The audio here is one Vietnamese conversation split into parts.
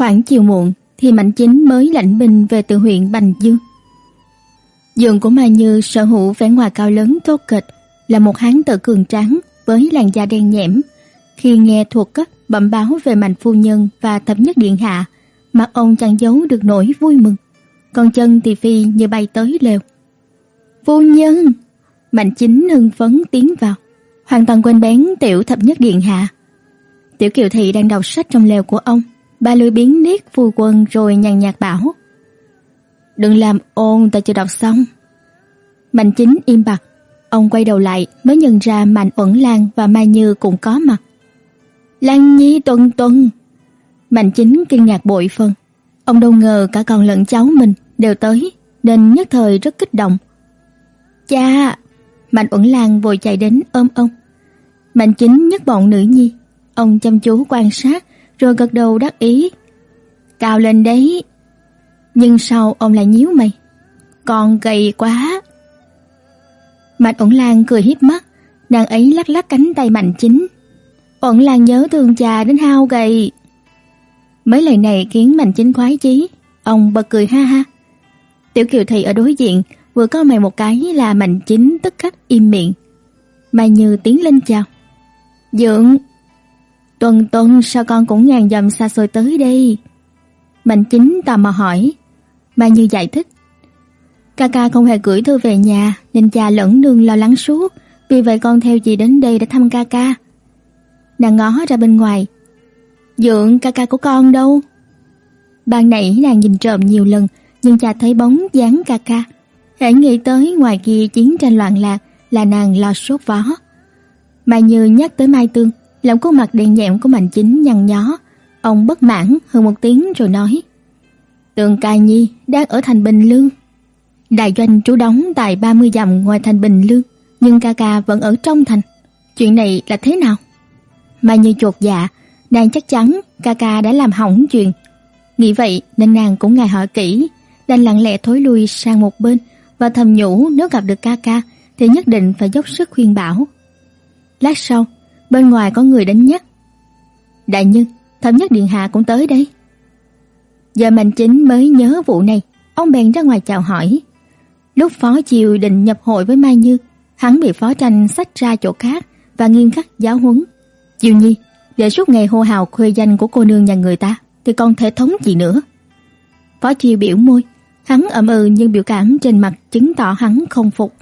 Khoảng chiều muộn thì Mạnh Chính mới lãnh binh về từ huyện Bành Dương. Dường của Mai Như sở hữu vẻ ngoài cao lớn tốt kịch, là một hán tử cường tráng với làn da đen nhẽm. Khi nghe thuộc cấp bẩm báo về Mạnh phu nhân và thập nhất điện hạ, mặt ông chẳng giấu được nỗi vui mừng. Còn chân thì phi như bay tới lều. "Phu nhân!" Mạnh Chính hưng phấn tiến vào, hoàn toàn quên bén tiểu thập nhất điện hạ. Tiểu Kiều thị đang đọc sách trong lều của ông, bà lười biến niết phù quân rồi nhàn nhạt bảo: "Đừng làm ồn, ta chưa đọc xong." Mạnh Chính im bặt, ông quay đầu lại mới nhận ra Mạnh Uẩn Lan và Mai Như cũng có mặt. "Lan Nhi Tuần Tuần." Mạnh Chính kinh ngạc bội phần. Ông đâu ngờ cả con lẫn cháu mình đều tới, nên nhất thời rất kích động. "Cha!" Mạnh Uẩn Lan vội chạy đến ôm ông. Mạnh Chính nhấc bọn nữ nhi, ông chăm chú quan sát rồi gật đầu đắc ý. "Cao lên đấy." Nhưng sau ông lại nhíu mày. "Con gầy quá." Mạnh ổn Lan cười hiếp mắt, nàng ấy lắc lắc cánh tay Mạnh Chính. ổn Lan nhớ thương cha đến hao gầy." Mấy lời này khiến Mạnh Chính khoái chí, ông bật cười ha ha. Tiểu Kiều thị ở đối diện vừa có mày một cái là Mạnh Chính tức khắc im miệng. Mai Như tiến lên chào. "Dượng, Tuần Tuần sao con cũng ngàn dặm xa xôi tới đây?" Mạnh Chính tò mò hỏi. Mai Như giải thích. Ca ca không hề gửi thư về nhà nên cha lẫn nương lo lắng suốt, vì vậy con theo chị đến đây để thăm ca ca. Nàng ngó ra bên ngoài. Dượng ca ca của con đâu? Ban nãy nàng nhìn trộm nhiều lần nhưng cha thấy bóng dáng ca ca. Hãy nghĩ tới ngoài kia chiến tranh loạn lạc là nàng lo sốt vó. Mai Như nhắc tới Mai Tương, lòng khuôn mặt đen nhẹm của Mạnh Chính nhăn nhó. Ông bất mãn hơn một tiếng rồi nói: "Tường Ca Nhi đang ở thành Bình Lương, Đại doanh trú đóng tại 30 dặm ngoài thành Bình Lương, nhưng ca ca vẫn ở trong thành. Chuyện này là thế nào? Mai Như chuột dạ, nàng chắc chắn ca ca đã làm hỏng chuyện. Nghĩ vậy nên nàng cũng ngài hỏi kỹ, đành lặng lẽ thối lui sang một bên và thầm nhủ nếu gặp được ca ca thì nhất định phải dốc sức khuyên bảo. Lát sau, bên ngoài có người đến nhắc. Đại nhân, thẩm nhất điện hạ cũng tới đây. Giờ Mạnh Chính mới nhớ vụ này, ông bèn ra ngoài chào hỏi. Lúc Phó Chiều định nhập hội với Mai Như, hắn bị Phó Tranh sách ra chỗ khác và nghiêm khắc giáo huấn. Chiều Nhi, để suốt ngày hô hào khuê danh của cô nương nhà người ta, thì còn thể thống gì nữa. Phó Chiều biểu môi, hắn ậm ừ nhưng biểu cảm trên mặt chứng tỏ hắn không phục.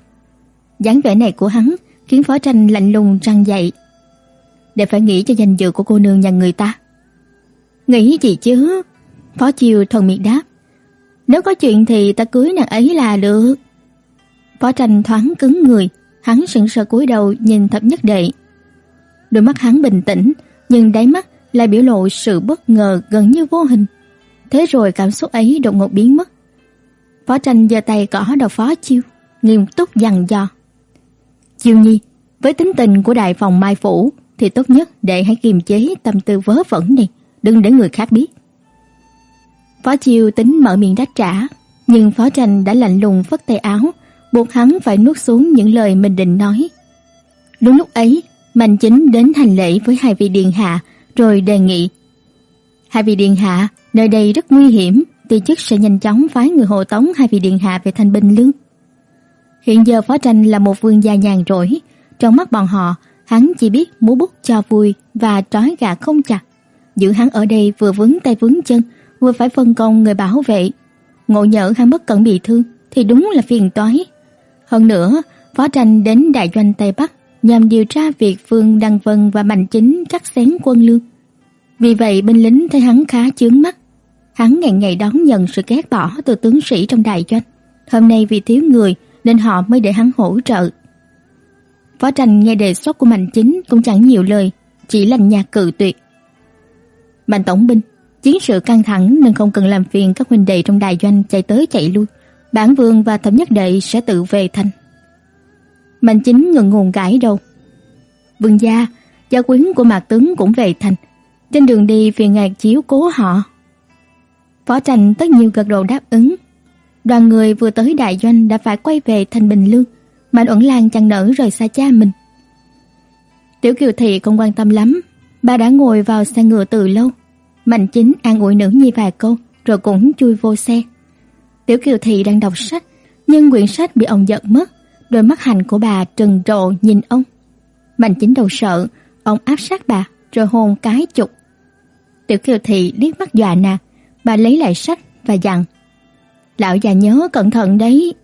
dáng vẻ này của hắn khiến Phó Tranh lạnh lùng răng dậy. Để phải nghĩ cho danh dự của cô nương nhà người ta. Nghĩ gì chứ? Phó Chiêu thần miệng đáp. Nếu có chuyện thì ta cưới nàng ấy là được. Phó tranh thoáng cứng người, hắn sững sờ cúi đầu nhìn thập nhất đệ. Đôi mắt hắn bình tĩnh, nhưng đáy mắt lại biểu lộ sự bất ngờ gần như vô hình. Thế rồi cảm xúc ấy đột ngột biến mất. Phó tranh giơ tay cỏ đầu phó chiêu, nghiêm túc dằn dò. Chiêu nhi, với tính tình của đại phòng Mai Phủ thì tốt nhất để hãy kiềm chế tâm tư vớ vẩn này, đừng để người khác biết. Phó Chiêu tính mở miệng đáp trả, nhưng Phó Tranh đã lạnh lùng phất tay áo, buộc hắn phải nuốt xuống những lời mình định nói. Đúng lúc ấy, Mạnh Chính đến hành lễ với hai vị điện hạ, rồi đề nghị: "Hai vị điện hạ, nơi đây rất nguy hiểm, ti chức sẽ nhanh chóng phái người hộ tống hai vị điện hạ về thành Bình Lương." Hiện giờ Phó Tranh là một vương gia nhàn rỗi, trong mắt bọn họ, hắn chỉ biết múa bút cho vui và trói gà không chặt. Giữ hắn ở đây vừa vướng tay vướng chân, vừa phải phân công người bảo vệ. Ngộ nhỡ hắn bất cẩn bị thương thì đúng là phiền toái. Hơn nữa, Phó Tranh đến đại doanh Tây Bắc nhằm điều tra việc Phương Đăng Vân và Mạnh Chính cắt xén quân lương. Vì vậy binh lính thấy hắn khá chướng mắt. Hắn ngày ngày đón nhận sự ghét bỏ từ tướng sĩ trong đại doanh. Hôm nay vì thiếu người nên họ mới để hắn hỗ trợ. Phó Tranh nghe đề xuất của Mạnh Chính cũng chẳng nhiều lời, chỉ lạnh nhạt cự tuyệt. Mạnh tổng binh, Chiến sự căng thẳng nên không cần làm phiền các huynh đệ trong đại doanh chạy tới chạy lui. Bản vương và thẩm nhất đệ sẽ tự về thành. Mạnh chính ngừng ngùng gãi đầu. Vương gia, gia quyến của mạc tướng cũng về thành. Trên đường đi phiền ngạc chiếu cố họ. Phó tranh tất nhiên gật đầu đáp ứng. Đoàn người vừa tới đại doanh đã phải quay về thành Bình Lương. Mạnh Uẩn Lan chẳng nỡ rời xa cha mình. Tiểu Kiều Thị không quan tâm lắm. Bà đã ngồi vào xe ngựa từ lâu Mạnh Chính an ủi nữ nhi vài câu rồi cũng chui vô xe. Tiểu Kiều Thị đang đọc sách, nhưng quyển sách bị ông giật mất, đôi mắt hành của bà trừng trộ nhìn ông. Mạnh Chính đầu sợ, ông áp sát bà rồi hôn cái chục. Tiểu Kiều Thị liếc mắt dọa nạt, bà lấy lại sách và dặn: "Lão già nhớ cẩn thận đấy."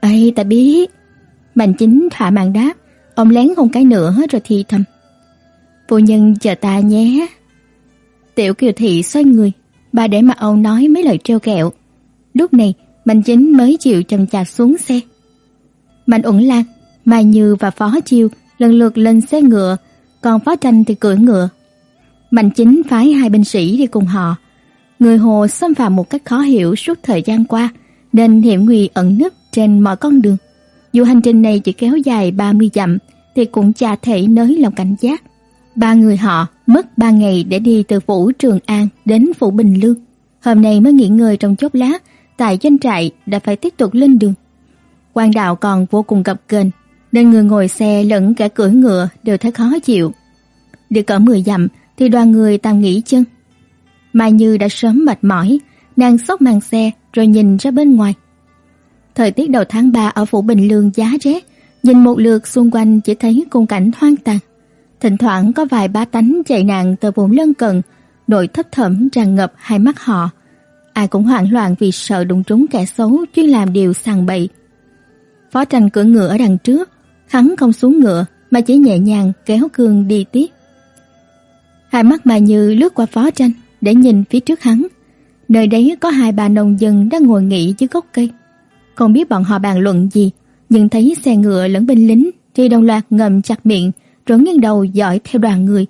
"Ây, ta biết." Mạnh Chính thỏa mãn đáp, ông lén hôn cái nữa rồi thì thầm: "Phu nhân chờ ta nhé." Tiểu Kiều Thị xoay người, bà để mà ông nói mấy lời trêu ghẹo. Lúc này, Mạnh Chính mới chịu chậm chạp xuống xe. Mạnh Uẩn Lan, Mai Như và Phó Chiêu lần lượt lên xe ngựa, còn Phó Tranh thì cưỡi ngựa. Mạnh Chính phái hai binh sĩ đi cùng họ. Người Hồ xâm phạm một cách khó hiểu suốt thời gian qua, nên hiểm nguy ẩn nấp trên mọi con đường. Dù hành trình này chỉ kéo dài 30 dặm thì cũng chả thể nới lòng cảnh giác. Ba người họ mất ba ngày để đi từ phủ Trường An đến phủ Bình Lương. Hôm nay mới nghỉ ngơi trong chốc lát, tại doanh trại đã phải tiếp tục lên đường. Quan đạo còn vô cùng gập ghềnh, nên người ngồi xe lẫn cả cưỡi ngựa đều thấy khó chịu. Được cỡ 10 dặm thì đoàn người tạm nghỉ chân. Mai Như đã sớm mệt mỏi, nàng xốc màn xe rồi nhìn ra bên ngoài. Thời tiết đầu tháng 3 ở phủ Bình Lương giá rét, nhìn một lượt xung quanh chỉ thấy khung cảnh hoang tàn. Thỉnh thoảng có vài ba tánh chạy nạn từ vùng lân cận, nỗi thấp thẩm tràn ngập hai mắt họ. Ai cũng hoảng loạn vì sợ đụng trúng kẻ xấu chuyên làm điều sàng bậy. Phó Tranh cưỡi ngựa ở đằng trước, hắn không xuống ngựa mà chỉ nhẹ nhàng kéo cương đi tiếp. Hai mắt mà Như lướt qua Phó Tranh để nhìn phía trước hắn. Nơi đấy có hai bà nông dân đang ngồi nghỉ dưới gốc cây. Không biết bọn họ bàn luận gì, nhưng thấy xe ngựa lẫn binh lính thì đồng loạt ngậm chặt miệng rồi nghiêng đầu dõi theo đoàn người.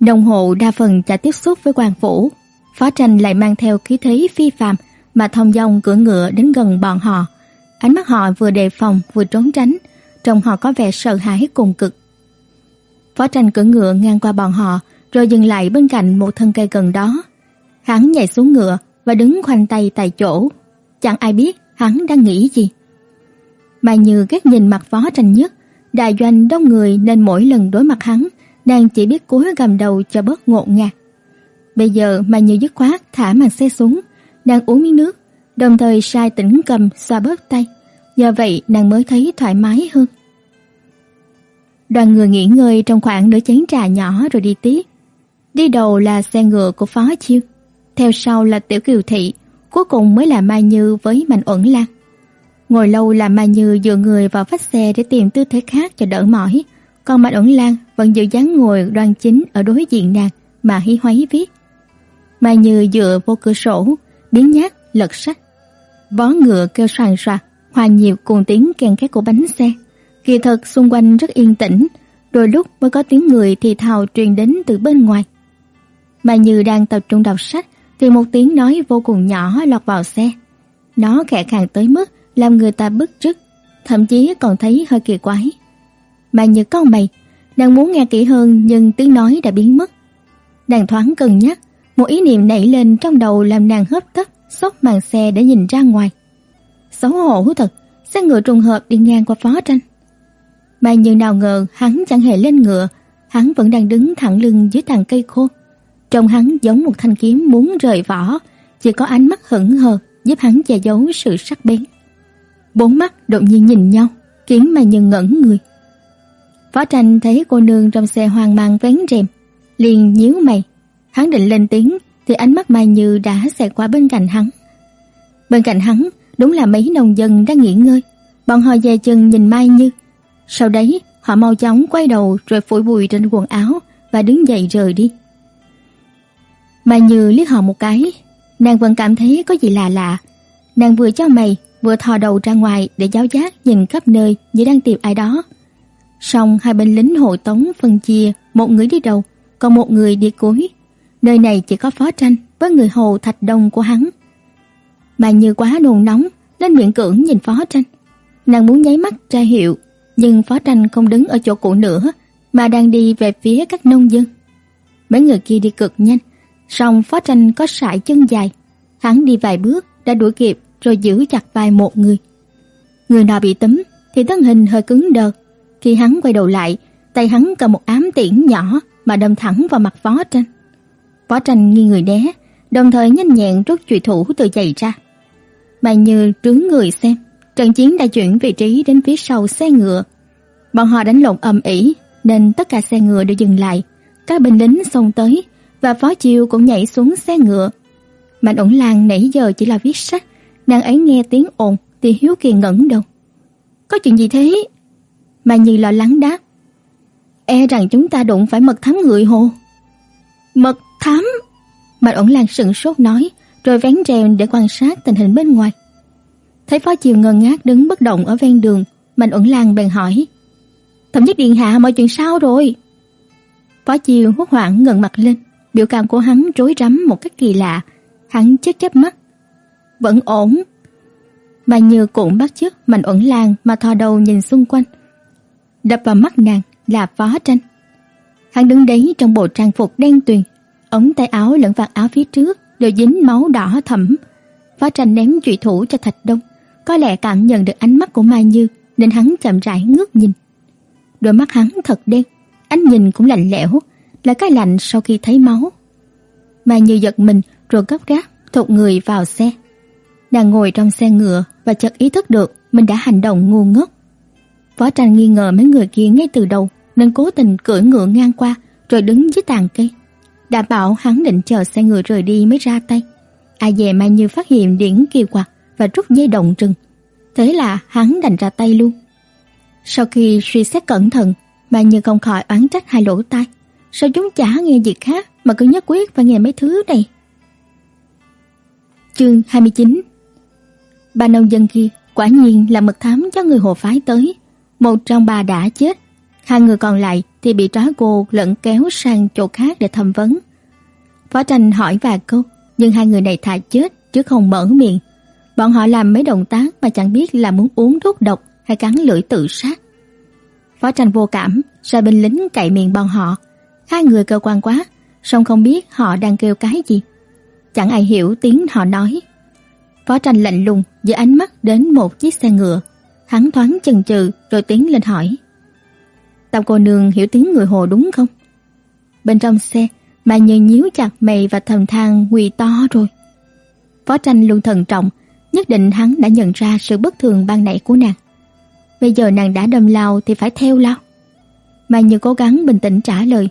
Đồng hộ đa phần đã tiếp xúc với quan phủ, Phó Tranh lại mang theo khí thế phi phàm mà thông dong cưỡi ngựa đến gần bọn họ. Ánh mắt họ vừa đề phòng vừa trốn tránh, trông họ có vẻ sợ hãi cùng cực. Phó Tranh cưỡi ngựa ngang qua bọn họ, rồi dừng lại bên cạnh một thân cây gần đó. Hắn nhảy xuống ngựa và đứng khoanh tay tại chỗ, chẳng ai biết hắn đang nghĩ gì. Mà Như ghét nhìn mặt Phó Tranh nhất, đại doanh đông người nên mỗi lần đối mặt hắn, nàng chỉ biết cúi gầm đầu cho bớt ngột ngạt. Bây giờ mà Như dứt khoát thả màn xe xuống, nàng uống miếng nước, đồng thời sai tỉnh cầm xoa bớt tay. Do vậy nàng mới thấy thoải mái hơn. Đoàn người nghỉ ngơi trong khoảng nửa chén trà nhỏ rồi đi tiếp. Đi đầu là xe ngựa của Phó Chiêu, theo sau là Tiểu Kiều Thị, cuối cùng mới là Mai Như với Mạnh Uẩn Lan. Ngồi lâu là Mai Như dựa người vào vách xe để tìm tư thế khác cho đỡ mỏi, còn Mạnh Uẩn Lan vẫn giữ dáng ngồi đoan chính ở đối diện nàng mà hí hoáy viết. Mai Như dựa vô cửa sổ, biến nhát lật sách. Vó ngựa kêu soàn soạt, hòa nhịp cùng tiếng kèn két của bánh xe. Kỳ thật xung quanh rất yên tĩnh, đôi lúc mới có tiếng người thì thào truyền đến từ bên ngoài. Mai Như đang tập trung đọc sách thì một tiếng nói vô cùng nhỏ lọt vào xe. Nó khẽ khàng tới mức làm người ta bức rứt, thậm chí còn thấy hơi kỳ quái. Mà Như con mày, đang muốn nghe kỹ hơn nhưng tiếng nói đã biến mất. Nàng thoáng cân nhắc, một ý niệm nảy lên trong đầu làm nàng hấp tấp xốc màn xe để nhìn ra ngoài. Xấu hổ thật, xe ngựa trùng hợp đi ngang qua phó tranh. Mà như nào ngờ hắn chẳng hề lên ngựa, hắn vẫn đang đứng thẳng lưng dưới tàn cây khô. Trông hắn giống một thanh kiếm muốn rời vỏ, chỉ có ánh mắt hững hờ giúp hắn che giấu sự sắc bén. Bốn mắt đột nhiên nhìn nhau, khiến mà nhân ngẩn người. Phó tranh thấy cô nương trong xe hoang mang vén rèm, liền nhíu mày, Hắn định lên tiếng thì ánh mắt Mai Như đã xẹt qua bên cạnh hắn. Bên cạnh hắn đúng là mấy nông dân đang nghỉ ngơi. Bọn họ dè chân nhìn Mai Như. Sau đấy họ mau chóng quay đầu rồi phủi bụi trên quần áo và đứng dậy rời đi. Mai Như liếc họ một cái, nàng vẫn cảm thấy có gì lạ lạ. Nàng vừa cho mày vừa thò đầu ra ngoài để giáo giác nhìn khắp nơi như đang tìm ai đó. Xong hai bên lính hộ tống phân chia, một người đi đầu, còn một người đi cuối. Nơi này chỉ có phó tranh với người hồ thạch đông của hắn. Bà như quá nôn nóng nên miệng cưỡng nhìn phó tranh. Nàng muốn nháy mắt ra hiệu, nhưng phó tranh không đứng ở chỗ cũ nữa mà đang đi về phía các nông dân. Mấy người kia đi cực nhanh, song phó tranh có sải chân dài. Hắn đi vài bước đã đuổi kịp rồi giữ chặt vai một người. Người nào bị túm thì thân hình hơi cứng đờ. Khi hắn quay đầu lại, tay hắn cầm một ám tiễn nhỏ mà đâm thẳng vào mặt phó tranh. Phó Tranh nghiêng người né, đồng thời nhanh nhẹn rút chùy thủ từ giày ra. Mai như trướng người xem, trận chiến đã chuyển vị trí đến phía sau xe ngựa. Bọn họ đánh lộn ầm ĩ, nên tất cả xe ngựa đều dừng lại. Các binh lính xông tới và Phó Chiêu cũng nhảy xuống xe ngựa. Mạnh Ổn Lan nãy giờ chỉ là viết sách, nàng ấy nghe tiếng ồn thì hiếu kỳ ngẩng đầu. Có chuyện gì thế? Mà Nhi lo lắng đáp. E rằng chúng ta đụng phải mật thám người hồ. Mật thám? Mạnh Ổn Lan sững sốt nói, rồi vén rèm để quan sát tình hình bên ngoài. Thấy Phó Chiều ngơ ngác đứng bất động ở ven đường, Mạnh Ổn Lan bèn hỏi: "Thẩm nhất điện hạ mọi chuyện sao rồi?" Phó Chiều hốt hoảng ngẩng mặt lên, biểu cảm của hắn rối rắm một cách kỳ lạ, hắn chớp chớp mắt. "Vẫn ổn." Mà Như cũng bắt chước Mạnh Ổn Lan mà thò đầu nhìn xung quanh. Đập vào mắt nàng là Phó Tranh. Hắn đứng đấy trong bộ trang phục đen tuyền, ống tay áo lẫn vạt áo phía trước đều dính máu đỏ thẫm. Phó Tranh ném chùy thủ cho Thạch Đông, có lẽ cảm nhận được ánh mắt của Mai Như nên hắn chậm rãi ngước nhìn. Đôi mắt hắn thật đen, ánh nhìn cũng lạnh lẽo, là cái lạnh sau khi thấy máu. Mà Như giật mình rồi gấp gáp thụt người vào xe. Nàng ngồi trong xe ngựa và chợt ý thức được mình đã hành động ngu ngốc. Phó Tranh nghi ngờ mấy người kia ngay từ đầu nên cố tình cưỡi ngựa ngang qua rồi đứng dưới tàn cây. Đảm bảo hắn định chờ xe ngựa rời đi mới ra tay. Ai dè Mai Như phát hiện điển kỳ quặc và rút dây động rừng. Thế là hắn đành ra tay luôn. Sau khi suy xét cẩn thận, Mai Như không khỏi oán trách hai lỗ tai. Sao chúng chả nghe gì khác mà cứ nhất quyết phải nghe mấy thứ này? Chương 29 Ba nông dân kia quả nhiên là mật thám cho người hồ phái tới. Một trong ba đã chết, hai người còn lại thì bị trói cô lẫn kéo sang chỗ khác để thẩm vấn. Phó tranh hỏi vài câu, nhưng hai người này thà chết chứ không mở miệng. Bọn họ làm mấy động tác mà chẳng biết là muốn uống thuốc độc hay cắn lưỡi tự sát. Phó tranh vô cảm, sai binh lính cậy miệng bọn họ. Hai người cơ quan quá, song không biết họ đang kêu cái gì. Chẳng ai hiểu tiếng họ nói. Phó tranh lạnh lùng giữa ánh mắt đến một chiếc xe ngựa. Hắn thoáng chần chừ rồi tiến lên hỏi. Tam cô nương hiểu tiếng người hồ đúng không? Bên trong xe, mà như nhíu chặt mày và thầm than nguy to rồi. Phó tranh luôn thận trọng, nhất định hắn đã nhận ra sự bất thường ban nãy của nàng. Bây giờ nàng đã đâm lao thì phải theo lao. Mà Như cố gắng bình tĩnh trả lời.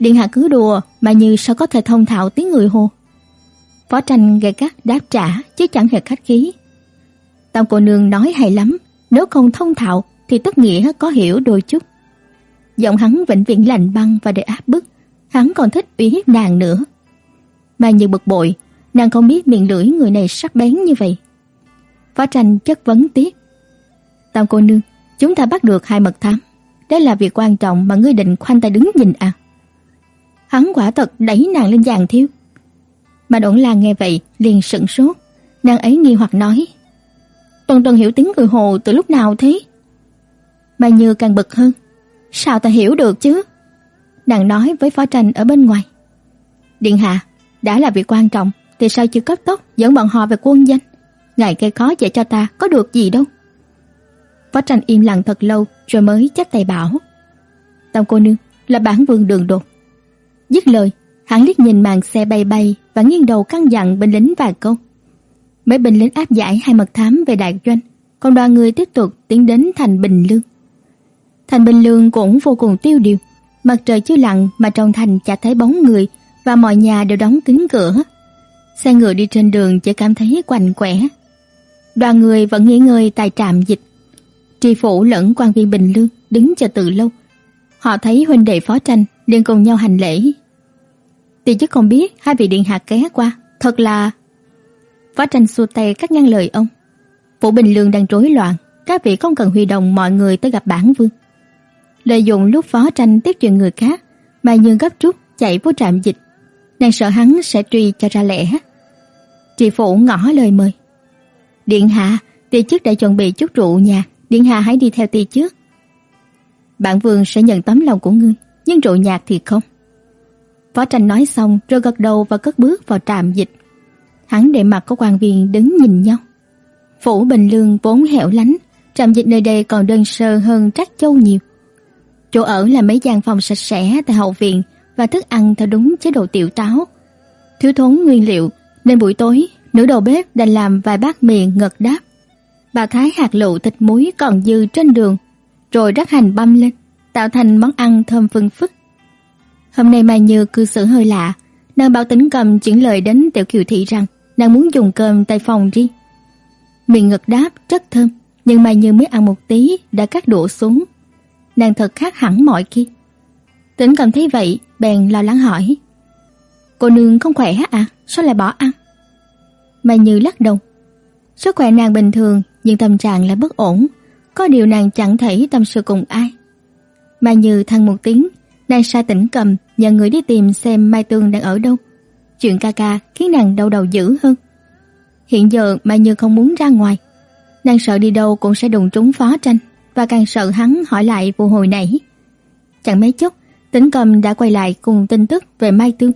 Điện hạ cứ đùa, mà Như sao có thể thông thạo tiếng người hồ. Phó tranh gầy gắt đáp trả chứ chẳng hề khách khí. Tam cô nương nói hay lắm, nếu không thông thạo thì tất nghĩa có hiểu đôi chút. Giọng hắn vĩnh viễn lạnh băng và để áp bức, hắn còn thích uy hiếp nàng nữa. Mà như bực bội, nàng không biết miệng lưỡi người này sắc bén như vậy. Phó tranh chất vấn tiếp. Tam cô nương, chúng ta bắt được hai mật thám. Đây là việc quan trọng mà ngươi định khoanh tay đứng nhìn à? Hắn quả thật đẩy nàng lên giàn thiêu. Mà Đổng Lan nghe vậy liền sững sốt, nàng ấy nghi hoặc nói: "Tuần Tuần hiểu tiếng người Hồ từ lúc nào thế?" Mà Như càng bực hơn, "Sao ta hiểu được chứ?" Nàng nói với Phó Tranh ở bên ngoài: "Điện hạ, đã là việc quan trọng thì sao chưa cấp tốc dẫn bọn họ về quân danh? Ngài gây khó dễ cho ta có được gì đâu." Phó Tranh im lặng thật lâu rồi mới chắp tay bảo: "Tam cô nương, là bản vương đường đột." Dứt lời, hắn liếc nhìn màn xe bay bay và nghiêng đầu căn dặn binh lính vài câu. Mấy binh lính áp giải hai mật thám về đại doanh, còn đoàn người tiếp tục tiến đến thành Bình Lương. Thành Bình Lương cũng vô cùng tiêu điều, mặt trời chưa lặn mà trong thành chả thấy bóng người và mọi nhà đều đóng kín cửa. Xe ngựa đi trên đường chỉ cảm thấy quạnh quẻ. Đoàn người vẫn nghỉ ngơi tại trạm dịch. Tri phủ lẫn quan viên Bình Lương đứng chờ từ lâu. Họ thấy huynh đệ phó tranh liền cùng nhau hành lễ. Thì chứ không biết hai vị điện hạ ké qua, thật là Phó tranh xua tay cắt ngăn lời ông. Phủ Bình Lương đang rối loạn, các vị không cần huy động mọi người tới gặp bản vương. Lợi dụng lúc phó tranh tiếp chuyện người khác, mà nhường gấp rút chạy vô trạm dịch. Nàng sợ hắn sẽ truy cho ra lẽ. chị phủ ngỏ lời mời. Điện hạ, ti chức đã chuẩn bị chút rượu nhà, điện hạ hãy đi theo ti trước. Bản vương sẽ nhận tấm lòng của ngươi, nhưng rượu nhạt thì không. Phó tranh nói xong rồi gật đầu và cất bước vào trạm dịch. Hắn để mặt có quan viên đứng nhìn nhau. Phủ Bình Lương vốn hẻo lánh, trạm dịch nơi đây còn đơn sơ hơn Trác Châu nhiều. Chỗ ở là mấy gian phòng sạch sẽ tại hậu viện và thức ăn theo đúng chế độ tiểu táo. Thiếu thốn nguyên liệu nên buổi tối nữ đầu bếp đành làm vài bát mì ngật đáp. Bà thái hạt lựu thịt muối còn dư trên đường, rồi rắc hành băm lên, tạo thành món ăn thơm phừng phức. Hôm nay Mai Như cư xử hơi lạ, nàng bảo tính cầm chuyển lời đến Tiểu Kiều Thị rằng nàng muốn dùng cơm tại phòng riêng. Miệng ngực đáp rất thơm, nhưng Mai Như mới ăn một tí đã cắt đũa xuống. Nàng thật khác hẳn mọi khi. Tính cầm thấy vậy, bèn lo lắng hỏi: "Cô nương không khỏe à? Sao lại bỏ ăn?" Mai Như lắc đầu. Sức khỏe nàng bình thường, nhưng tâm trạng lại bất ổn, có điều nàng chẳng thể tâm sự cùng ai. Mai Như than một tiếng, nàng sai tỉnh cầm nhờ người đi tìm xem Mai Tương đang ở đâu. Chuyện ca ca khiến nàng đau đầu dữ hơn. Hiện giờ Mai Như không muốn ra ngoài, nàng sợ đi đâu cũng sẽ đụng trúng phó tranh và càng sợ hắn hỏi lại vụ hồi nãy. Chẳng mấy chốc, Tĩnh Cầm đã quay lại cùng tin tức về Mai Tương.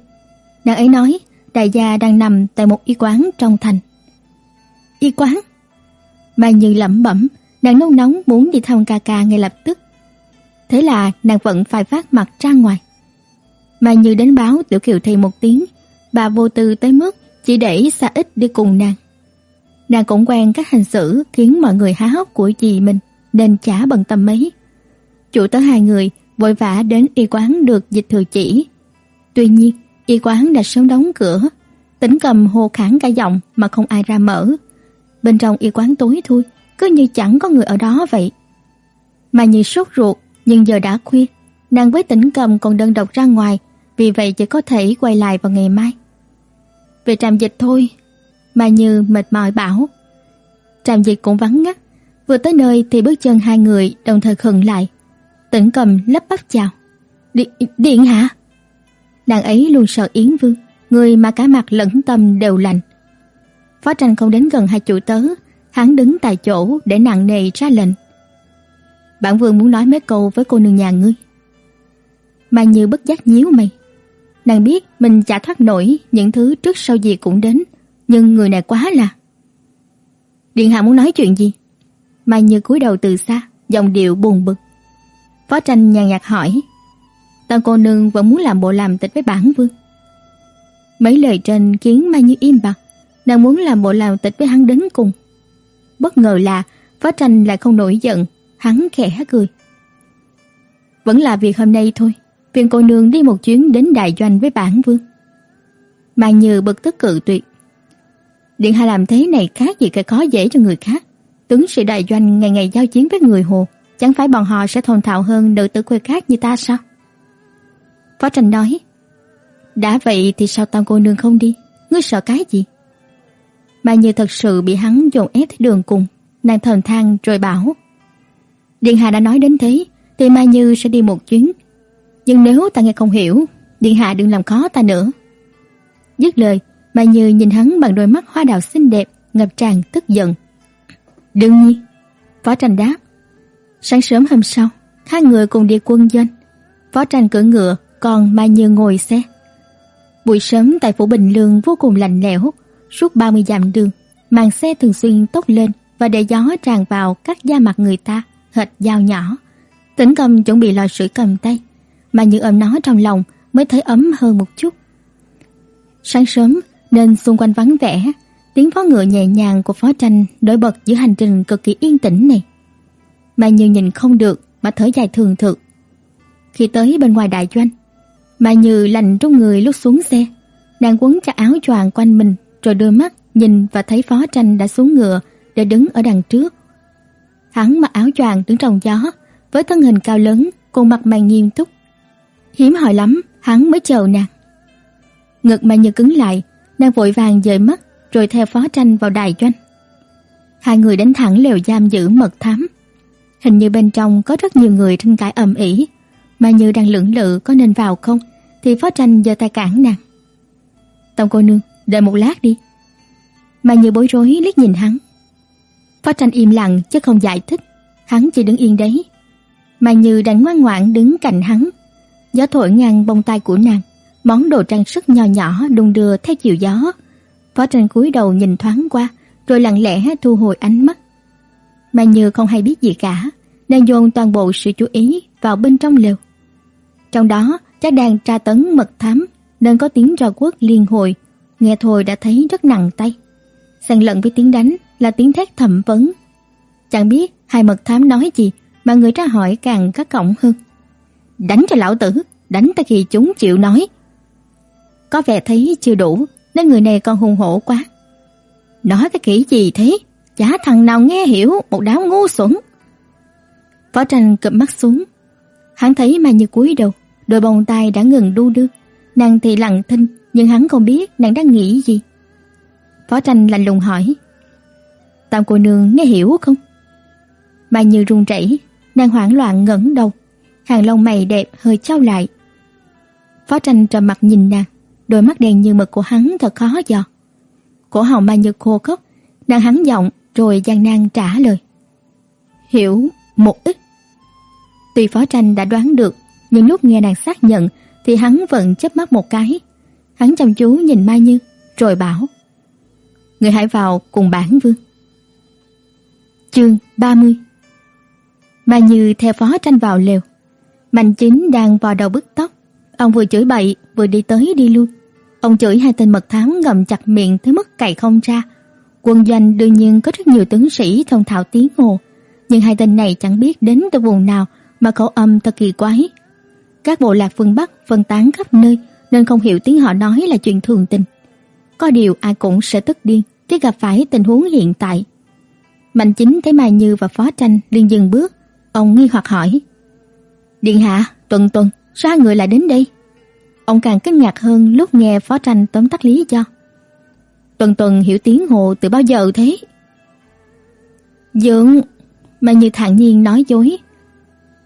Nàng ấy nói, đại gia đang nằm tại một y quán trong thành. Y quán? Mai Như lẩm bẩm, nàng nôn nóng muốn đi thăm ca ca ngay lập tức. Thế là nàng vẫn phải phát mặt ra ngoài. mà Như đến báo Tiểu Kiều thì một tiếng, bà vô tư tới mức chỉ để xa ít đi cùng nàng. Nàng cũng quen các hành xử khiến mọi người há hốc của dì mình nên chả bận tâm mấy. Chủ tớ hai người vội vã đến y quán được dịch thừa chỉ. Tuy nhiên, y quán đã sớm đóng cửa, Tĩnh Cầm hô khản cả giọng mà không ai ra mở. Bên trong y quán tối thui, cứ như chẳng có người ở đó vậy. Mà như sốt ruột, nhưng giờ đã khuya, nàng với Tĩnh Cầm còn đơn độc ra ngoài, vì vậy chỉ có thể quay lại vào ngày mai. Về trạm dịch thôi, mà như mệt mỏi bảo. Trạm dịch cũng vắng ngắt, vừa tới nơi thì bước chân hai người đồng thời khựng lại. Tĩnh Cầm lấp bắp chào. Điện, điện hả? Nàng ấy luôn sợ Yến Vương, người mà cả mặt lẫn tâm đều lạnh. Phó tranh không đến gần hai chủ tớ, hắn đứng tại chỗ để nặng nề ra lệnh. Bản vương muốn nói mấy câu với cô nương nhà ngươi. mai như bất giác nhíu mày. Nàng biết mình chả thoát nổi những thứ trước sau gì cũng đến, nhưng người này quá là. Điện hạ muốn nói chuyện gì? Mai Như cúi đầu từ xa, giọng điệu buồn bực. Phó tranh nhàn nhạt hỏi. Tần cô nương vẫn muốn làm bộ làm tịch với bản vương. Mấy lời trên khiến Mai Như im bặt, nàng muốn làm bộ làm tịch với hắn đến cùng. Bất ngờ là Phó tranh lại không nổi giận, hắn khẽ cười. Vẫn là việc hôm nay thôi, Viên cô nương đi một chuyến đến đại doanh với bản vương. Mai Như bực tức cự tuyệt. Điện hạ làm thế này khác gì cái khó dễ cho người khác. Tướng sĩ đại doanh ngày ngày giao chiến với người Hồ, chẳng phải bọn họ sẽ thôn thạo hơn nữ tử quê khác như ta sao? Phó Tranh nói, đã vậy thì sao tam cô nương không đi? Ngươi sợ cái gì? Mà như thật sự bị hắn dồn ép tới đường cùng, nàng thầm than rồi bảo. Điện hạ đã nói đến thế, thì Mai Như sẽ đi một chuyến. Nhưng nếu ta nghe không hiểu, điện hạ đừng làm khó ta nữa. Dứt lời, Mai Như nhìn hắn bằng đôi mắt hoa đào xinh đẹp, ngập tràn tức giận. Đương nhiên, Phó Tranh đáp. Sáng sớm hôm sau, hai người cùng đi quân doanh. Phó Tranh cưỡi ngựa, còn Mai Như ngồi xe. Buổi sớm tại phủ Bình Lương vô cùng lạnh lẽo, suốt 30 dặm đường, màn xe thường xuyên tốc lên và để gió tràn vào các da mặt người ta, hệt dao nhỏ. Tĩnh Cầm chuẩn bị lò sưởi cầm tay, mà Như ôm nó trong lòng mới thấy ấm hơn một chút. Sáng sớm nên xung quanh vắng vẻ, tiếng phó ngựa nhẹ nhàng của phó tranh đối bật giữa hành trình cực kỳ yên tĩnh này. Mà Như nhìn không được mà thở dài thường thực. Khi tới bên ngoài đại doanh, mà Như lạnh trong người lúc xuống xe, nàng quấn chặt áo choàng quanh mình, rồi đôi mắt nhìn và thấy phó tranh đã xuống ngựa để đứng ở đằng trước. Hắn mặc áo choàng đứng trong gió, với thân hình cao lớn, cùng mặt mày nghiêm túc. Hiếm hỏi lắm, hắn mới chờ nàng. Ngực mà Như cứng lại, nàng vội vàng dời mắt, rồi theo phó tranh vào đài doanh. Hai người đánh thẳng lều giam giữ mật thám. Hình như bên trong có rất nhiều người tranh cãi ầm ĩ, mà Như đang lưỡng lự có nên vào không, thì phó tranh giơ tay cản nàng. "Tông cô nương, đợi một lát đi." Mà Như bối rối liếc nhìn hắn. Phó tranh im lặng chứ không giải thích, hắn chỉ đứng yên đấy. Mai Như đành ngoan ngoãn đứng cạnh hắn. Gió thổi ngang bông tai của nàng, món đồ trang sức nhỏ nhỏ đung đưa theo chiều gió. Phó tranh cúi đầu nhìn thoáng qua, rồi lặng lẽ thu hồi ánh mắt. Mai Như không hay biết gì cả, nàng dồn toàn bộ sự chú ý vào bên trong lều. Trong đó chắc đang tra tấn mật thám nên có tiếng rò quất liên hồi, nghe thôi đã thấy rất nặng tay. Xen lẫn với tiếng đánh là tiếng thét thẩm vấn. Chẳng biết hai mật thám nói gì mà người ra hỏi càng cắt cổng hơn. Đánh cho lão tử, đánh ta khi chúng chịu nói. Có vẻ thấy chưa đủ nên người này còn hùng hổ quá. Nói cái kỹ gì thế? Chả thằng nào nghe hiểu một đám ngu xuẩn. Phó tranh cụp mắt xuống. Hắn thấy mà như cúi đầu, đôi bông tai đã ngừng đu đưa. Nàng thì lặng thinh, nhưng hắn không biết nàng đang nghĩ gì. Phó tranh lạnh lùng hỏi. Tam cô nương nghe hiểu không? Mà như run rẩy, nàng hoảng loạn ngẩng đầu, hàng lông mày đẹp hơi trao lại. Phó tranh trầm mặt nhìn nàng, đôi mắt đen như mực của hắn thật khó dò. Cổ họng mai như khô khốc, nàng hắn giọng rồi gian nan trả lời. Hiểu một ít. Tuy phó tranh đã đoán được, nhưng lúc nghe nàng xác nhận thì hắn vẫn chớp mắt một cái. Hắn chăm chú nhìn Mai Như, rồi bảo: "Người hãy vào cùng bản vương." Chương 30 Mà Như theo phó tranh vào lều. Mạnh Chính đang vò đầu bứt tóc, ông vừa chửi bậy vừa đi tới đi lui. Ông chửi hai tên mật thám ngậm chặt miệng tới mức cày không ra. Quân doanh đương nhiên có rất nhiều tướng sĩ thông thạo tiếng Hồ, nhưng hai tên này chẳng biết đến từ vùng nào mà khẩu âm thật kỳ quái. Các bộ lạc phương Bắc phân tán khắp nơi nên không hiểu tiếng họ nói là chuyện thường tình. Có điều ai cũng sẽ tức điên khi gặp phải tình huống hiện tại. Mạnh Chính thấy Mai Như và Phó Tranh liền dừng bước, ông nghi hoặc hỏi: "Điện hạ, Tuần Tuần, sao người lại đến đây?" Ông càng kinh ngạc hơn lúc nghe Phó Tranh tóm tắt lý do. Tuần Tuần hiểu tiếng Hồ từ bao giờ thế? Dượng, Mai như thản nhiên nói dối.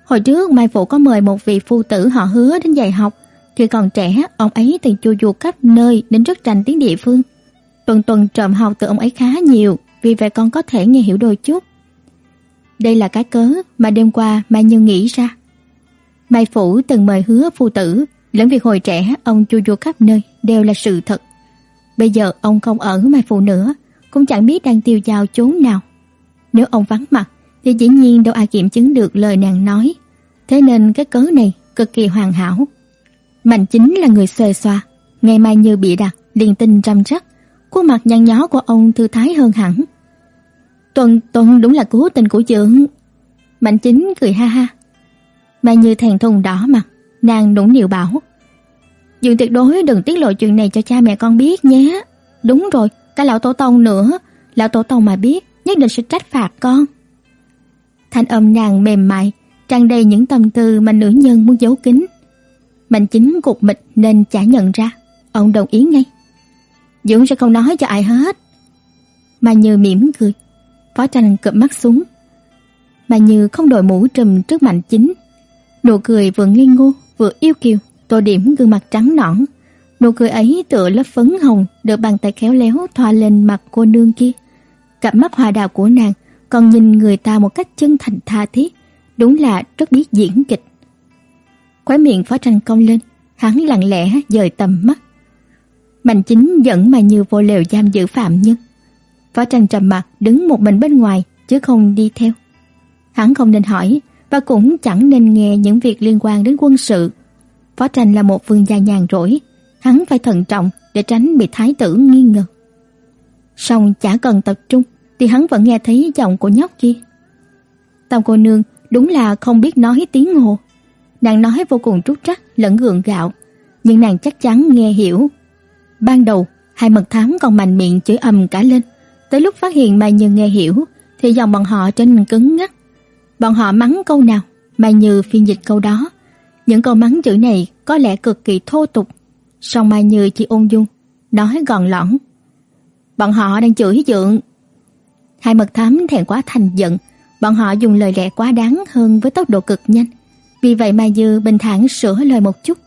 Hồi trước Mai Phụ có mời một vị phu tử họ hứa đến dạy học. Khi còn trẻ, ông ấy từng chu du khắp nơi đến rất tranh tiếng địa phương. Tuần tuần trộm học từ ông ấy khá nhiều, vì vậy con có thể nghe hiểu đôi chút. Đây là cái cớ mà đêm qua Mai Như nghĩ ra. Mai Phủ từng mời hứa phu tử, lẫn việc hồi trẻ ông chu du khắp nơi đều là sự thật. Bây giờ ông không ở Mai Phủ nữa, cũng chẳng biết đang tiêu dao chốn nào. Nếu ông vắng mặt, thì dĩ nhiên đâu ai kiểm chứng được lời nàng nói. Thế nên cái cớ này cực kỳ hoàn hảo. Mạnh chính là người xòe xoa, ngày mai như bị đặt, liền tin răm rắc, khuôn mặt nhăn nhó của ông thư thái hơn hẳn. Tuần Tuần đúng là cố tình của dưỡng. Mạnh chính cười ha ha. mà như thèn thùng đỏ mặt, nàng nũng nịu bảo. Dương tuyệt đối đừng tiết lộ chuyện này cho cha mẹ con biết nhé. Đúng rồi, cả lão tổ tông nữa, lão tổ tông mà biết nhất định sẽ trách phạt con. Thanh âm nàng mềm mại, tràn đầy những tâm tư mà nữ nhân muốn giấu kín. Mạnh chính cục mịch nên chả nhận ra, ông đồng ý ngay. Dũng sẽ không nói cho ai hết. Mà Như mỉm cười, Phó Tranh cụp mắt xuống. Mà Như không đội mũ trùm trước Mạnh chính, nụ cười vừa ngây ngô vừa yêu kiều, tô điểm gương mặt trắng nõn. Nụ cười ấy tựa lớp phấn hồng được bàn tay khéo léo thoa lên mặt cô nương kia. Cặp mắt hòa đào của nàng còn nhìn người ta một cách chân thành tha thiết, đúng là rất biết diễn kịch. Khóe miệng Phó Tranh cong lên, hắn lặng lẽ dời tầm mắt. Mạnh Chính dẫn mà như vô lều giam giữ phạm nhân. Phó Tranh trầm mặt đứng một mình bên ngoài chứ không đi theo. Hắn không nên hỏi và cũng chẳng nên nghe những việc liên quan đến quân sự. Phó Tranh là một vương gia nhàn rỗi, hắn phải thận trọng để tránh bị thái tử nghi ngờ. Song chả cần tập trung, thì hắn vẫn nghe thấy giọng của nhóc kia. Tam cô nương đúng là không biết nói tiếng Hồ. Nàng nói vô cùng trúc trắc lẫn gượng gạo, nhưng nàng chắc chắn nghe hiểu. Ban đầu, hai mật thám còn mạnh miệng chửi ầm cả lên, tới lúc phát hiện Mai Như nghe hiểu thì giọng bọn họ trở nên cứng ngắc. Bọn họ mắng câu nào, Mai Như phiên dịch câu đó. Những câu mắng chửi này có lẽ cực kỳ thô tục, song Mai Như chỉ ôn dung, nói gọn lõn. Bọn họ đang chửi dượng Hai mật thám thẹn quá thành giận, bọn họ dùng lời lẽ quá đáng hơn với tốc độ cực nhanh. Vì vậy Mai như bình thản sửa lời một chút.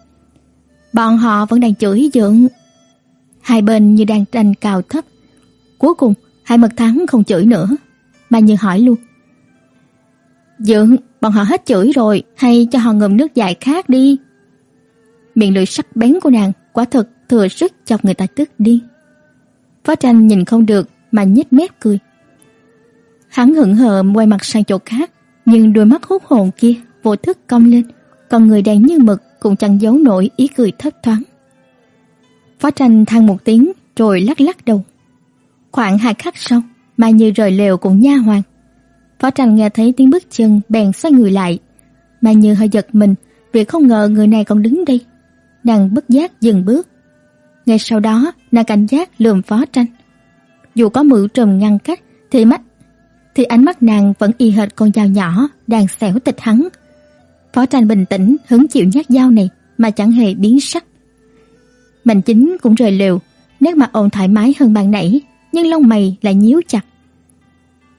Bọn họ vẫn đang chửi dượng. Hai bên như đang tranh cao thấp. Cuối cùng, hai mật thắng không chửi nữa. mà Như hỏi luôn. "Dượng, bọn họ hết chửi rồi, hay cho họ ngầm nước dài khác đi. Miệng lưỡi sắc bén của nàng quả thật thừa sức chọc người ta tức đi. Phó tranh nhìn không được mà nhếch mép cười. Hắn hững hờ quay mặt sang chỗ khác, nhưng đôi mắt hút hồn kia vô thức cong lên, còn người đàn như mực cũng chẳng giấu nổi ý cười thấp thoáng. Phó tranh than một tiếng rồi lắc lắc đầu. Khoảng hai khắc sau, Mai Như rời lều cùng nha hoàn. Phó tranh nghe thấy tiếng bước chân bèn xoay người lại. Mai Như hơi giật mình vì không ngờ người này còn đứng đây. Nàng bất giác dừng bước. Ngay sau đó, nàng cảnh giác lườm phó tranh. Dù có mũ trùm ngăn cách thì mắt thì ánh mắt nàng vẫn y hệt con dao nhỏ đang xẻo tịch hắn. Phó tranh bình tĩnh hứng chịu nhát dao này mà chẳng hề biến sắc. Mạnh chính cũng rời lều, nét mặt ổn thoải mái hơn ban nãy, nhưng lông mày lại nhíu chặt.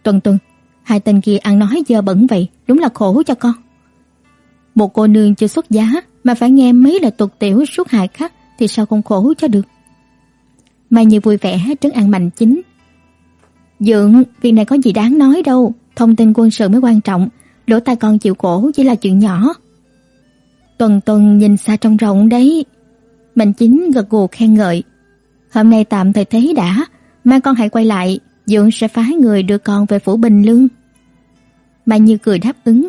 Tuần tuần, hai tên kia ăn nói dơ bẩn vậy, đúng là khổ cho con. Một cô nương chưa xuất giá mà phải nghe mấy lời tục tiểu suốt hại khắc thì sao không khổ cho được. Mai Như vui vẻ trấn an Mạnh Chính. Dượng, việc này có gì đáng nói đâu, thông tin quân sự mới quan trọng, lỗ tai con chịu khổ chỉ là chuyện nhỏ. Tuần tuần nhìn xa trong rộng đấy. Mạnh Chính gật gù khen ngợi. Hôm nay tạm thời thế đã, mai con hãy quay lại, Dượng sẽ phái người đưa con về phủ Bình Lương. Mai Như cười đáp ứng.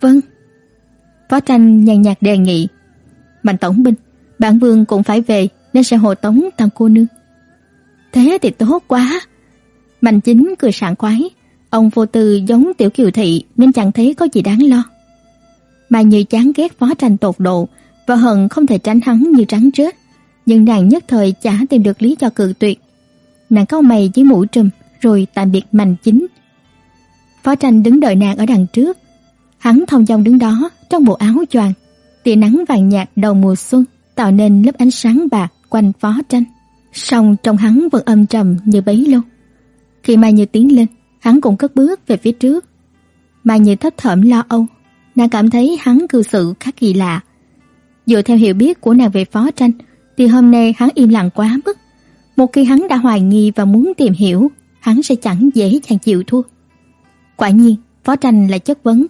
Vâng. Phó tranh nhàn nhạt đề nghị. Mạnh tổng binh, bản vương cũng phải về nên sẽ hộ tống tam cô nương. Thế thì tốt quá. Mạnh chính cười sảng khoái. Ông vô tư giống tiểu kiều thị nên chẳng thấy có gì đáng lo. Mà như chán ghét phó tranh tột độ và hận không thể tránh hắn như trắng chết Nhưng nàng nhất thời chả tìm được lý do cự tuyệt. Nàng cau mày với mũ trùm rồi tạm biệt mạnh chính. Phó tranh đứng đợi nàng ở đằng trước. Hắn thông dong đứng đó trong bộ áo choàng, tia nắng vàng nhạt đầu mùa xuân tạo nên lớp ánh sáng bạc quanh phó tranh. Song trong hắn vẫn âm trầm như bấy lâu. Khi Mai Như tiến lên, hắn cũng cất bước về phía trước. Mai Như thấp thỏm lo âu, nàng cảm thấy hắn cư xử khá kỳ lạ. Dựa theo hiểu biết của nàng về phó tranh, thì hôm nay hắn im lặng quá mức. Một khi hắn đã hoài nghi và muốn tìm hiểu, hắn sẽ chẳng dễ dàng chịu thua. Quả nhiên, phó tranh lại chất vấn.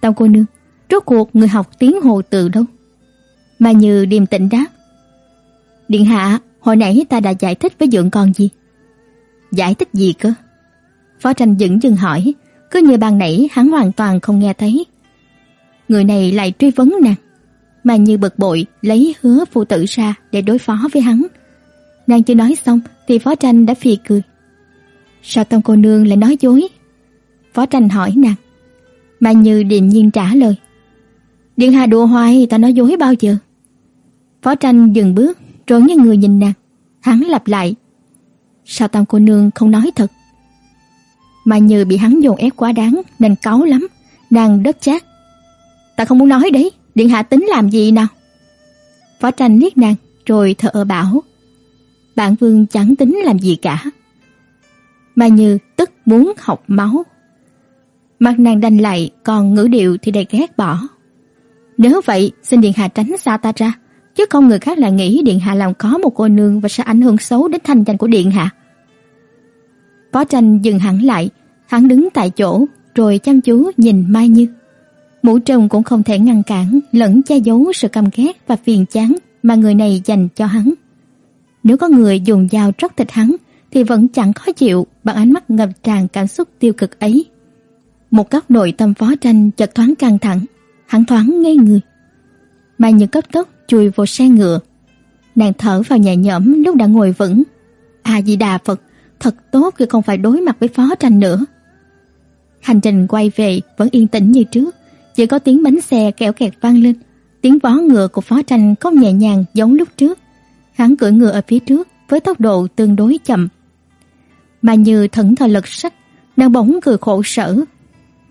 Tao cô nương, rốt cuộc người học tiếng hồ từ đâu? mà Như điềm tĩnh đáp. Điện hạ, hồi nãy ta đã giải thích với dượng con gì? Giải thích gì cơ? Phó tranh dững dừng hỏi, cứ như ban nãy hắn hoàn toàn không nghe thấy. Người này lại truy vấn nàng, mà như bực bội lấy hứa phụ tử ra để đối phó với hắn. Nàng chưa nói xong thì phó tranh đã phì cười. Sao tông cô nương lại nói dối? Phó tranh hỏi nàng. Mà như điềm nhiên trả lời. Điện hạ đùa hoài, ta nói dối bao giờ? Phó tranh dừng bước rồi như người nhìn nàng. Hắn lặp lại. Sao tam cô nương không nói thật? Mà như bị hắn dồn ép quá đáng, nên cáu lắm. Nàng đất chát. Ta không muốn nói đấy. Điện hạ tính làm gì nào? Phó tranh liếc nàng rồi thở bảo. Bạn vương chẳng tính làm gì cả. Mà như tức muốn học máu. Mặt nàng đành lại còn ngữ điệu thì đầy ghét bỏ. Nếu vậy xin điện hạ tránh xa ta ra chứ không người khác lại nghĩ điện hạ làm có một cô nương và sẽ ảnh hưởng xấu đến thanh danh của điện hạ. Phó tranh dừng hẳn lại, hắn đứng tại chỗ rồi chăm chú nhìn Mai Như. Mũ trồng cũng không thể ngăn cản lẫn che giấu sự căm ghét và phiền chán mà người này dành cho hắn. Nếu có người dùng dao tróc thịt hắn thì vẫn chẳng khó chịu bằng ánh mắt ngập tràn cảm xúc tiêu cực ấy. Một góc nội tâm phó tranh chợt thoáng căng thẳng, hắn thoáng ngây người. Mai Như cấp tốc chui vào xe ngựa. Nàng thở vào nhẹ nhõm lúc đã ngồi vững. à Di Đà Phật, thật tốt khi không phải đối mặt với phó tranh nữa. Hành trình quay về vẫn yên tĩnh như trước, chỉ có tiếng bánh xe kẹo kẹt vang lên. Tiếng vó ngựa của phó tranh không nhẹ nhàng giống lúc trước. Hắn cưỡi ngựa ở phía trước với tốc độ tương đối chậm. Mà như thẫn thờ lật sách, nàng bỗng cười khổ sở.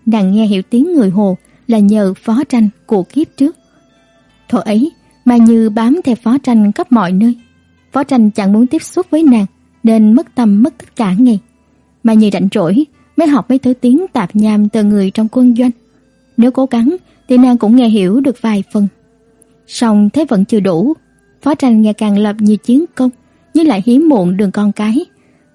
Nàng nghe hiểu tiếng người hồ là nhờ phó tranh của kiếp trước. Thuở ấy, mà như bám theo phó tranh khắp mọi nơi. Phó tranh chẳng muốn tiếp xúc với nàng, nên mất tâm mất tất cả ngày. Mà như rảnh rỗi, mới học mấy thứ tiếng tạp nham từ người trong quân doanh. Nếu cố gắng, thì nàng cũng nghe hiểu được vài phần. Song thế vẫn chưa đủ. Phó tranh ngày càng lập nhiều chiến công, nhưng lại hiếm muộn đường con cái.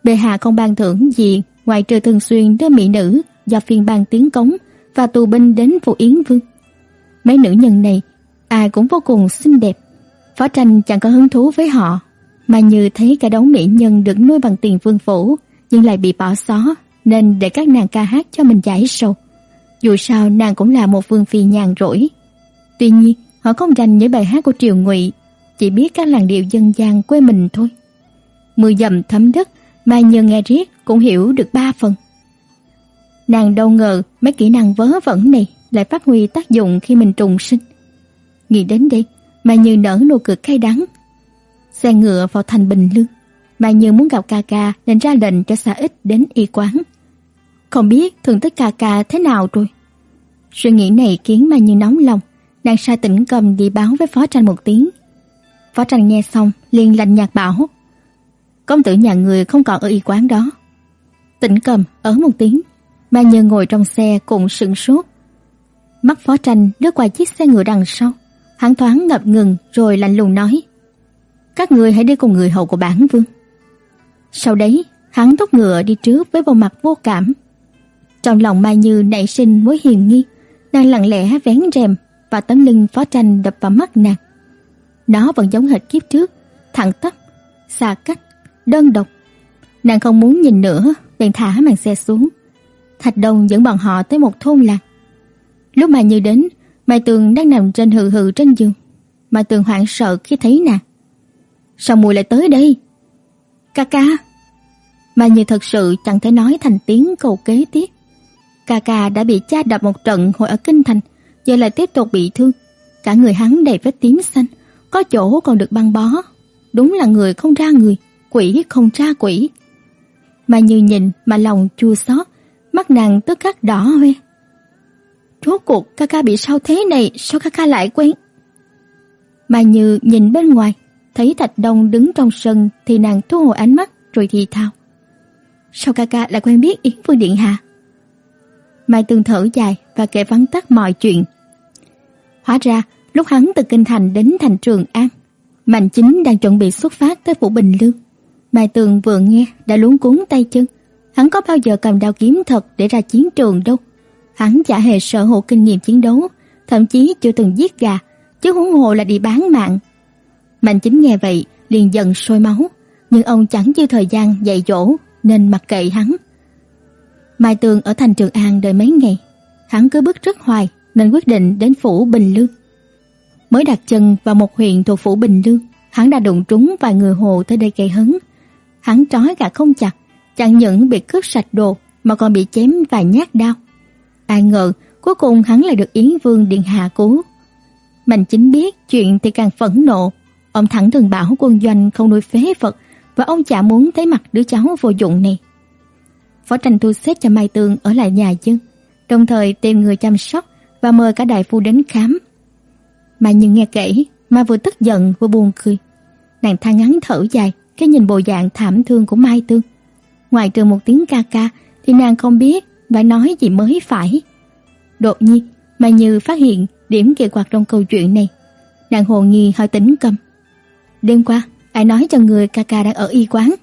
Bệ hạ không ban thưởng gì ngoài trừ thường xuyên đưa mỹ nữ do phiên ban tiến cống và tù binh đến phụ yến vương. Mấy nữ nhân này ai cũng vô cùng xinh đẹp. Phó tranh chẳng có hứng thú với họ, mà như thấy cả đống mỹ nhân được nuôi bằng tiền vương phủ, nhưng lại bị bỏ xó, nên để các nàng ca hát cho mình giải sầu. Dù sao nàng cũng là một vương phi nhàn rỗi. Tuy nhiên, Họ không rành những bài hát của Triều Ngụy, chỉ biết các làn điệu dân gian quê mình thôi. Mưa dầm thấm đất, Mai Như nghe riết cũng hiểu được ba phần. Nàng đâu ngờ mấy kỹ năng vớ vẩn này lại phát huy tác dụng khi mình trùng sinh. Nghĩ đến đây, Mai Như nở nụ cười cay đắng. Xe ngựa vào thành Bình Lương, Mai Như muốn gặp ca ca nên ra lệnh cho xa ít đến y quán. Không biết thường tích ca ca thế nào rồi. Suy nghĩ này khiến Mai Như nóng lòng, nàng sai tỉnh cầm đi báo với phó tranh một tiếng. Phó tranh nghe xong liền lạnh nhạt bảo: "Công tử nhà người không còn ở y quán đó." Tỉnh cầm ở một tiếng, Mai Như ngồi trong xe cũng sững sốt. Mắt phó tranh lướt qua chiếc xe ngựa đằng sau, hắn thoáng ngập ngừng rồi lạnh lùng nói: "Các người hãy đi cùng người hầu của bản vương." Sau đấy, hắn thúc ngựa đi trước với bộ mặt vô cảm. Trong lòng Mai Như nảy sinh mối hiềm nghi, nàng lặng lẽ vén rèm và tấm lưng phó tranh đập vào mắt nàng. Nó vẫn giống hệt kiếp trước, thẳng tắp, xa cách, đơn độc. Nàng không muốn nhìn nữa, bèn thả màn xe xuống. Thạch Đông dẫn bọn họ tới một thôn làng. Lúc Mai Như đến, Mai Tường đang nằm trên hừ hừ trên giường. Mai Tường hoảng sợ khi thấy nàng. Sao mùi lại tới đây? Ca ca. Mai Như thật sự chẳng thể nói thành tiếng cầu kế tiếp. Ca ca đã bị cha đập một trận hồi ở kinh thành, giờ lại tiếp tục bị thương. Cả người hắn đầy vết tím xanh, có chỗ còn được băng bó. Đúng là người không ra người, quỷ không ra quỷ. mà Như nhìn mà lòng chua xót, mắt nàng tức khắc đỏ hoe. Rốt cuộc ca ca bị sao thế này, sao ca ca lại quen? mà Như nhìn bên ngoài, thấy Thạch Đông đứng trong sân thì nàng thu hồi ánh mắt rồi thì thào. Sao ca ca lại quen biết Yến Vương Điện Hạ? Mai Tương thở dài và kể vắn tắt mọi chuyện. Hóa ra, lúc hắn từ Kinh Thành đến thành Trường An, Mạnh Chính đang chuẩn bị xuất phát tới phủ Bình Lương. Mai Tường vừa nghe đã luống cuống tay chân. Hắn có bao giờ cầm đao kiếm thật để ra chiến trường đâu. Hắn chả hề sở hữu kinh nghiệm chiến đấu, thậm chí chưa từng giết gà, chứ huống hồ là đi bán mạng. Mạnh Chính nghe vậy, liền giận sôi máu, nhưng ông chẳng dư thời gian dạy dỗ nên mặc kệ hắn. Mai Tường ở thành Trường An đợi mấy ngày, hắn cứ bức rất hoài nên quyết định đến phủ Bình Lương. Mới đặt chân vào một huyện thuộc phủ Bình Lương, hắn đã đụng trúng vài người hồ tới đây gây hấn. Hắn trói cả không chặt, chẳng những bị cướp sạch đồ mà còn bị chém vài nhát đao. Ai ngờ, cuối cùng hắn lại được Yến Vương điện hạ cứu. Mạnh Chính biết chuyện thì càng phẫn nộ, ông thẳng thừng bảo quân doanh không nuôi phế vật và ông chả muốn thấy mặt đứa cháu vô dụng này. Phó Tranh thu xếp cho Mai Tường ở lại nhà dân, đồng thời tìm người chăm sóc và mời cả đại phu đến khám. Mà nhưng nghe kể, mà vừa tức giận vừa buồn cười. Nàng than ngắn thở dài cái nhìn bộ dạng thảm thương của Mai Tương. Ngoài trừ một tiếng ca ca thì nàng không biết phải nói gì mới phải. Đột nhiên, Mai Như phát hiện điểm kỳ quặc trong câu chuyện này. Nàng hồ nghi hơi tính cầm. Đêm qua, ai nói cho người ca ca đang ở y quán?